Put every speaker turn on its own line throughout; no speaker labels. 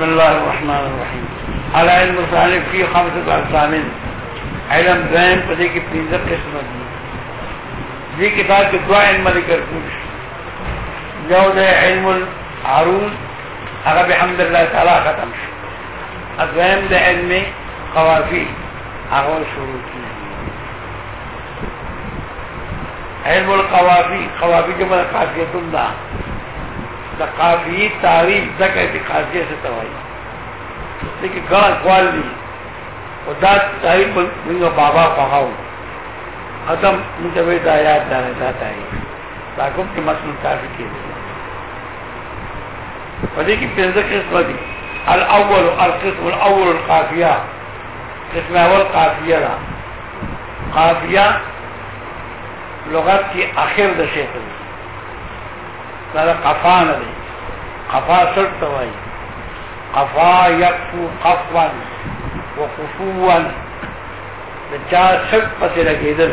بسم الله الرحمن الرحيم على علم الصالح في خمسة أقسام علم ذهن پدې کې پنځه قسم دي دې کتاب کې دوا علم ذکر کړی یو د علم العروض هغه بحمد الله تعالی ختم شو اذهان د علم قوافي هغه شروع کیږي علم القوافي قوافي جمع قافیه الله دا قافی تعریف زکر کی قافیہ سے توائی لیکن گاں اقوال دی۔ و دا تعریف منگا بابا فہاو ختم منتبید آیات دانے دا تعریف تاکم کی مطلب کافی کی۔ دی فدی کی پینزہ قسم دی۔ الاول القسم الاول القافیہ۔ قسم اول قافیہ دا۔ قافیہ لغت کی آخر دا شیخ دی دا قفا نه دی. قفا سرت توای قفا یکفو قفوا وقفوا د چا سرت پسې لګیدل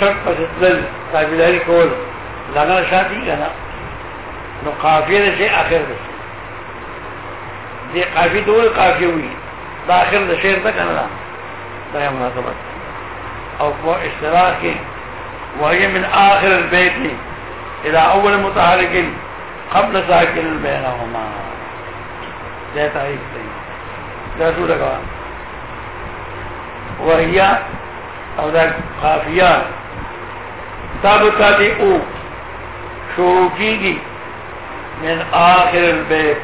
سرت پسې تل تابعداري کول. لانا شادي کنه نو قافیه دې اخر دې دې قافیه دوه قافیه وي؟ دا اخر د شعر ته کنه دا یو مناسبت. او په اشتراک کې وهي من آخر البيت الى اول متحرك قبل ساكن بينهما ده تعريف صحيح ده سورة كمان وهي او ده قافية تبتدئ شروع کی من آخر البيت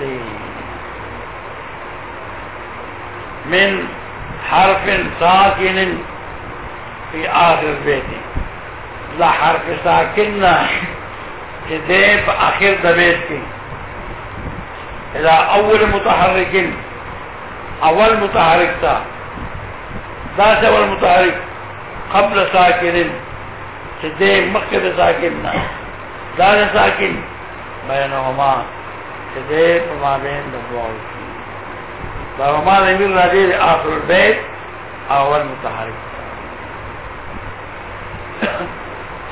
من حرف ساكن في آخر البيت لا حرف ساكن کہ دے پا آخر دبیت کی۔ اذا اول متحرکن، اول متحرک تا۔ دا اول متحرک قبل ساکنن، کہ دے مقید ساکن نا۔ دا سے ساکن بینہما، کہ دے پا ما بین دبواو کی۔ دا وما نمیر را دے آخر البیت، اول متحرک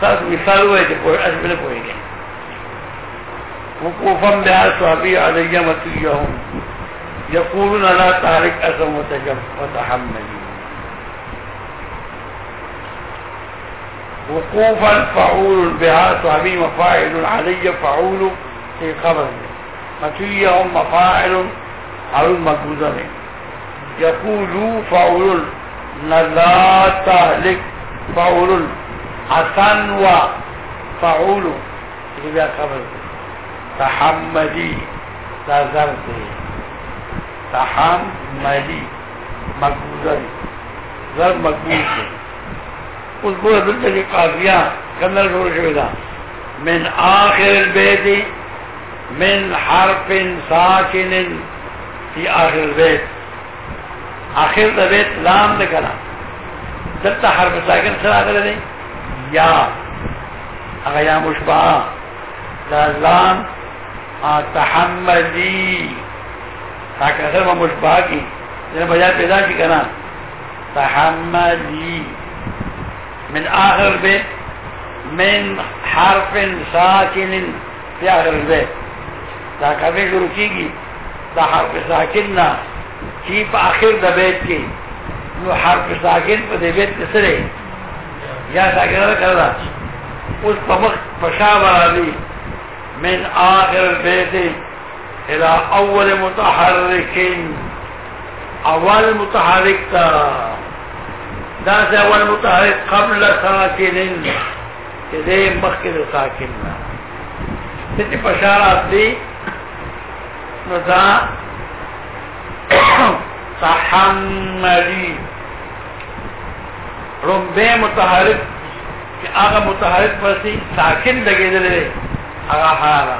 ساتھ مثال ہوئے کہ کوئی ازمل کوئی گئے۔ وقوفا بها صحابي علي متيهم يقولون لا تارك أسم وتحملي وقوفا فعول بها صحابي مفاعل علي فعول في خبر. متيهم مفاعل على المقبوضة يقول فعول. لا تهلك فعول. حسن و وفعول إذا خبر. تحملی دا زر دی تحملی مقبوضہ دی زر مقبوض دی اس بورا دلتا کی قافیہ کندر شروع شوی دا من آخر البیت، من حرف ساکن فی آخر البیت۔ آخر دا بیت لام دا دلتا حرف ساکن سر آخر دی یا۔ اگا یا مشبہ دا لام تحملی تاکہ اثر میں مشبہ کی جنہیں بجائے پیدا کی کنا تحملی. من آخر البيت من حرف ساکن في آخر البيت تاکہ ہمیں شروع کی گی دا حرف ساکننا کی پا آخر دا بیت کی. نو حرف ساکن پا دے بیت کسرے یا ساکن دا کردا اس پا مخ پشا برا من آخر البيت الى اول متحرك اول متحرك تا. دا سے اول متحرک قبل ساکن دے مخکد ساکن تی پشارات دی. نو دا. تحملی. رنبے متحرک. کہ آغا متحرک پرسی ساکن لگے دلے. آغا حالا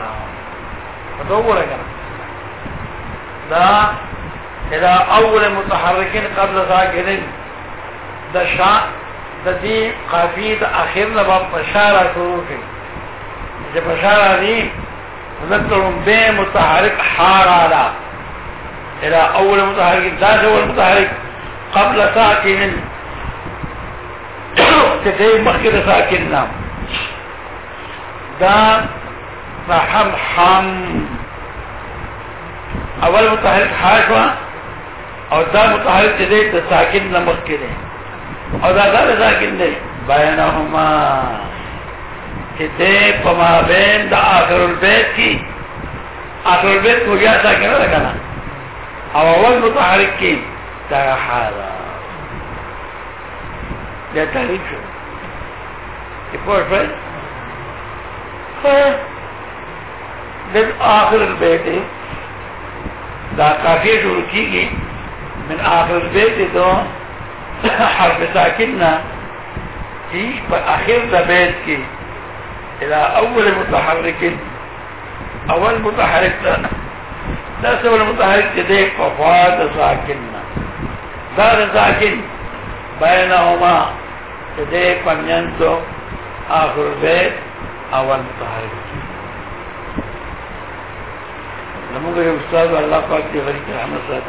فتو بولے کنا دا اذا اول متحرکن قبل ساکن دا شان دا دی قافی دا اخیر نبا پشارا شروع کی جب پشارا دی ذکرهم بے متحرک حارالا الى اول متحرک دا اول متحرک قبل ساکن تدی مخیر ساکن نام دا فحم حم اول متحرک خاص ہوا اور دا متحرک چلے تو ساکن نمک کے دے اور دا دا ساکن دے. بینہما. چتے پما بین دا آخر البیت کی. آخر البیت کو گیا ساکن نہ رکھنا او اول متحرک کی. دا حالا. دا تحریف شو یہ پوش بھائی؟ من آخر البیت دا کافی شروع کی گئی من آخر البیت تو حرف ساکننا چیز پر آخر دا بیت کی. الى اول متحرک اول متحرک دا دا سول متحرک چی دیکھ ففاد ساکننا دا ساکن بینہما چی دیکھ پنجنتو آخر البیت اول متحرک. نمونگا یہ استاد اللہ پاک کی غریب رحمت صاحب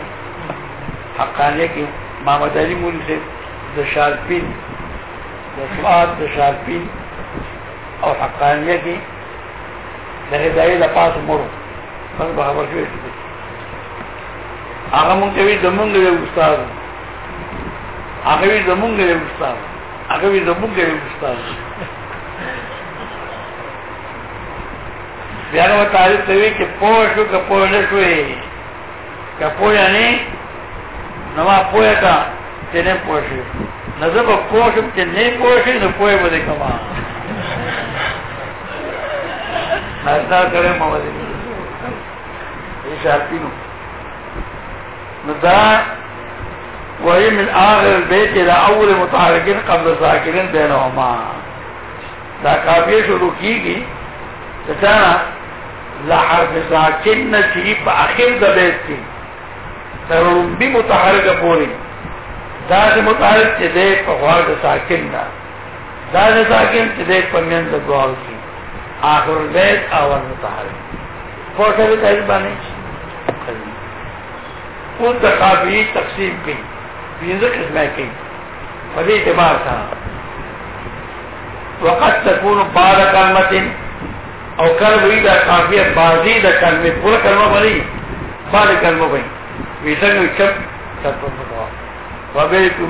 حقانیہ کی محمد علی مولی سے دشارپین دسوات دشارپین اور حقانیہ کی لہدائی لپاس مرو بس بخبر شوئے شکر۔ آگا مونگا بھی دمونگا یہ استاد۔ آگا بھی دمونگا یہ استاد۔ آگا بھی دمونگا یہ استاد۔ بیانو و تعریف توی کہ پوہ شو کہ پوہ نشوی کہ پوہ یعنی؟ نما پوہ کا تینے پوہ شو نظر با پوہ شو کہ نہیں پوہ شو نو پوہ بدے کما نازدہ کرے موازی یہ شارتی نو. ندا وہی من آخر البیت الى اول متحرکین قبل ساکرین بینہما دا کافی شروع کی گی تچانا لحرف ساکن نچی پا اخیر دا بیت کی ترون بی متحرک پوری. دا سے متحرک چی دیکھ پا خوار دا ساکن دا دا ساکن چی دیکھ پا مین دا دوار کی آخر البیت آور متحرک. پوٹا بھی تحریر بانے خود دا قابلی تقسیم کی بینزر قسمیں کی فدی اعتبار تھا وقت تکون بارک المتن او کل وی دا کافیت بازی دا کلمه پورا کلمه بنی بعد کلمه بنی ویسنگ وی چپ چپ۔ و بیتو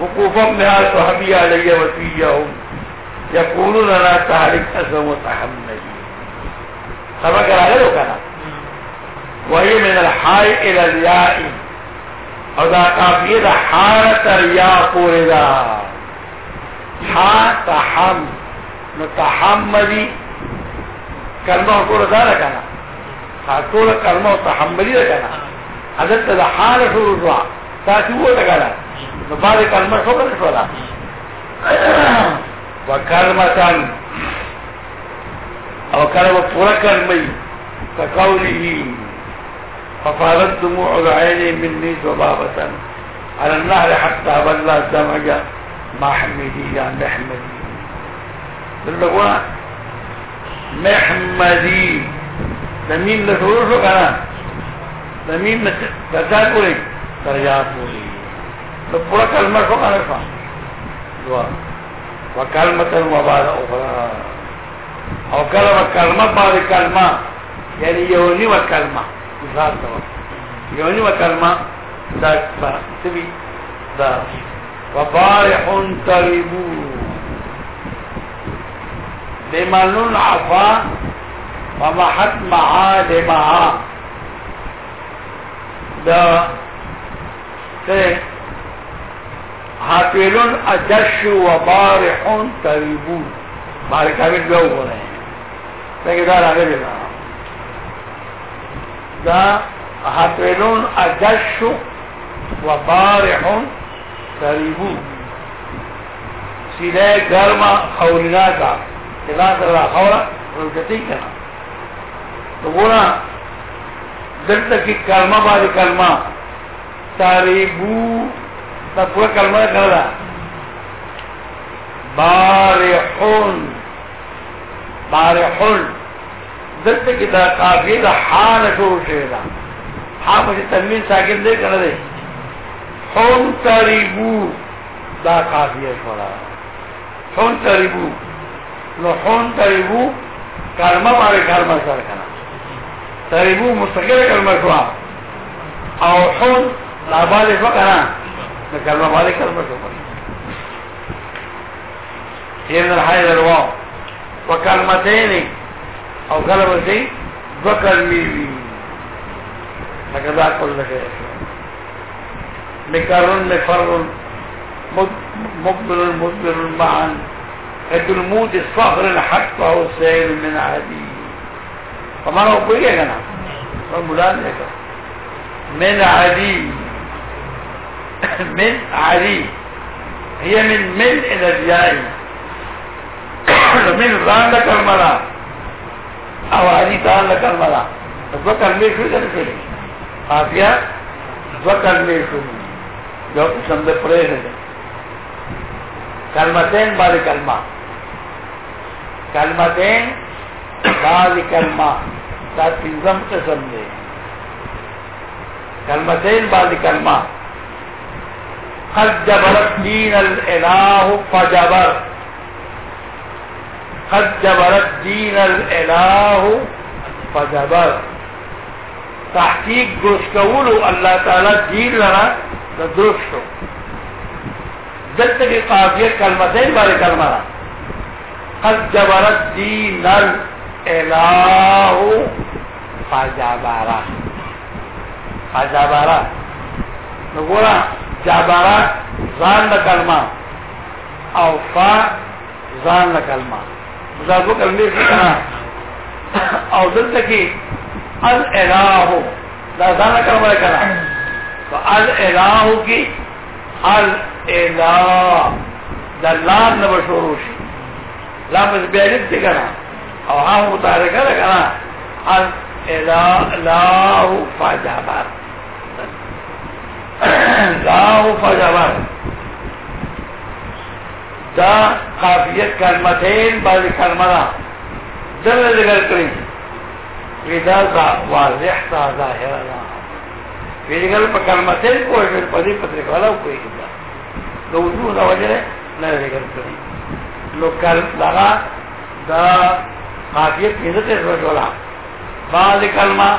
وقوفا منها صحبی علی وطیہم یقولون لا تحرک اسم و تحملی سبق راگے لو کنا وہی من الحائی الى الیائی او دا کافیت دا حارت ریا پورے دا۔ حا تحم نتحملی کلمہ ټول دا راکنه ټول کلمہ تحملی راکنه حضرت دا حال شروع شو تاسو وته کنه نو باندې کلمہ شو کنه شو دا وکلمتان او کلمہ پورا کلمہ كقوله ففارت دموع العين مني ذبابة على النهر حتى بلى الدمج ما حمدي يا دلتا محمدی زمین میں شروع شو کنا زمین میں چرچا پوری دریا پوری تو پورا کلمہ شو کنا شو دعا۔ وکلمتا وبعد اخرى او کلمہ کلمہ بعد کلمہ یعنی یونی و کلمہ۔ مثال دوا یونی و کلمہ دا سبی دا۔ وبارح تربو لمن عفا ومحت معادمها دا تے حافلون اجش و بارحون تریبون. بارے کامل بیو ہو رہے ہیں. لیکن دار آگے بھی رہا دا حافلون اجش و بارحون تریبون. سیدھے گرما خولینا کا اعلان کر رہا خورا روجتی کنا تو گونا کی کلمہ باری کلمہ. تاریبو تا پورا کلمہ کر رہا بارحون بارحون کی دا کافی دا حان شروع شوئے دا. حان مجھے تنوین ساکن دے کر دے. حون تاریبو دا کافی ہے شورا حون تاریبو نو خون تریبو کلمه باره کلمه سر کنا تریبو مستقل کلمہ شوا. او حون لابال شوا کنا کلمہ بالی کلمہ شوا. یعنی یہ من الحائل الواو وکلمتین او کلمتین دو کلمی لکہ دا کل لکہ مکرن مفرن مقبل مدبر معا قد الموت الحق وهو سيل من عدي فمانا هو کوئی ہے نا؟ مولان نے کہا من عدي من عدي هي من من الى الجاي من ران لك الملا او عدي تان لك الملا ذكر ليه شو جن شو قافية ذكر ليه شو جو قسم دے پرے ہے کلمتین بعد کلمہ. کلمہ کلمتین بعد کلمہ دا تنظم قسم دے کلمتین بعد کلمہ. قد جبرت دین الالہ فجبر. قد جبرت دین الالہ فجبر. تحقیق درست کولو، اللہ تعالی دین لنا دا درست شو. دلت کی قافیہ کلمتین بارے کلمہ را. قد جبرت دین الالہ فجبارا فجبارا نگورا جبارا زان دا کلمہ. او فا زان دا کلمہ. کلمی سے کنا او دلت کی الالہ. دا زان دا کلمہ کنا تو الالہ کی الالہ. دا لام نبا شروع شی دی کنا او ہاں متحرکہ دا کنا الالہ ہاں، فاجابار لاہ فاجابار دا قافیت کلمتین بعد کلمہ دل ذکر کریں۔ ودا واضح تا ظاہر اللہ ویل په کلمتین کوی په پدې پتر کولا کوی کیدا دا وجه نه لري کړی نو کل دا دا قافیت دې ته ورسولا بعد کلمہ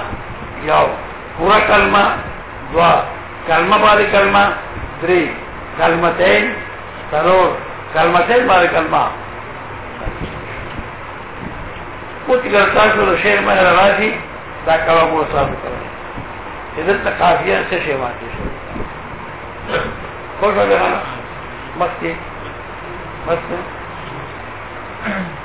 یو پورا کلمہ، دوا. کلمہ بعد کلمہ، دری. کلمتین سرور. کلمتین بعد کلمہ. کچھ کرتا شو شیر میں راضی دا کلمہ کو ثابت کرے ادھر تک کافی سے سیوا کی خوش ہو جانا مست مست